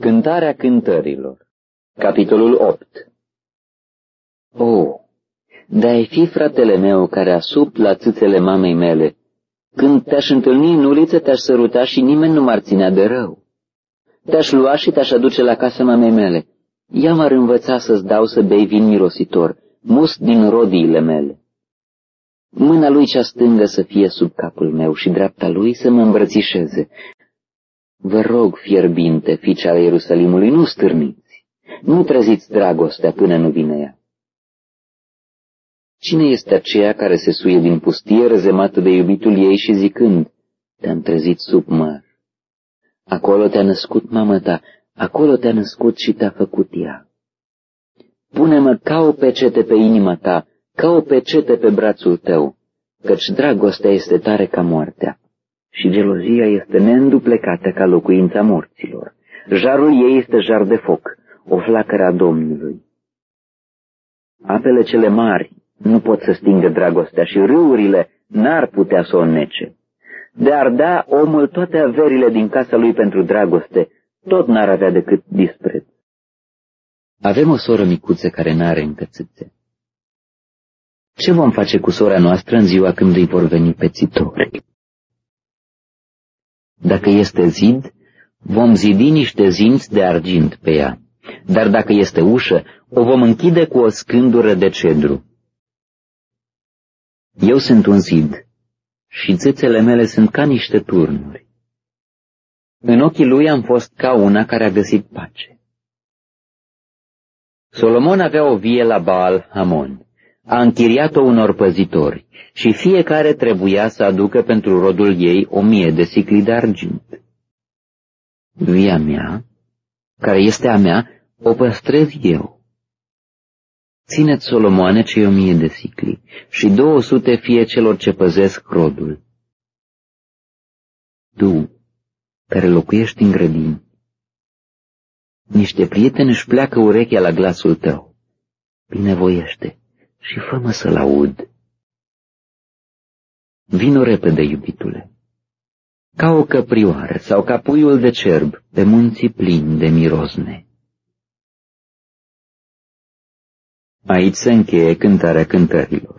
Cântarea cântărilor Capitolul 8 O, de-ai fi fratele meu care asup la țâțele mamei mele, când te-aș întâlni în uliță, te-aș săruta și nimeni nu m-ar ținea de rău. Te-aș lua și te-aș aduce la casa mamei mele. Ea m-ar învăța să-ți dau să bei vin mirositor, mus din rodiile mele. Mâna lui cea stângă să fie sub capul meu și dreapta lui să mă îmbrățișeze. Vă rog, fierbinte, fiice ale Ierusalimului, nu stârniți, nu treziți dragostea până nu vine ea. Cine este aceea care se suie din pustie răzemată de iubitul ei și zicând, te-am trezit sub măr? Acolo te-a născut mama ta, acolo te-a născut și te-a făcut ea. Pune-mă ca o pecete pe inima ta, ca o pecete pe brațul tău, căci dragostea este tare ca moartea și gelozia este neînduplecată ca locuința morților. Jarul ei este jar de foc, o flacără a Domnului. Apele cele mari nu pot să stingă dragostea și râurile n-ar putea să o nece. De ar da omul toate averile din casa lui pentru dragoste, tot n-ar avea decât dispreț. Avem o soră micuță care n-are încățâțe. Ce vom face cu sora noastră în ziua când îi vor veni pețitori? Dacă este zid, vom zidi niște zinți de argint pe ea, dar dacă este ușă, o vom închide cu o scândură de cedru. Eu sunt un zid și țâțele mele sunt ca niște turnuri. În ochii lui am fost ca una care a găsit pace. Solomon avea o vie la Baal Hamon. A închiriat-o unor păzitori și fiecare trebuia să aducă pentru rodul ei o mie de sicli de argint. Via mea, care este a mea, o păstrez eu Țineți, Solomoane, cei o mie de sicli și două sute fie celor ce păzesc rodul. Tu, care locuiești în grădini, niște prieteni își pleacă urechea la glasul tău. Binevoiește și fă-mă să-l aud. Vino repede, iubitule, ca o căprioară sau ca puiul de cerb pe munții plini de mirosne. Aici se încheie cântarea cântărilor.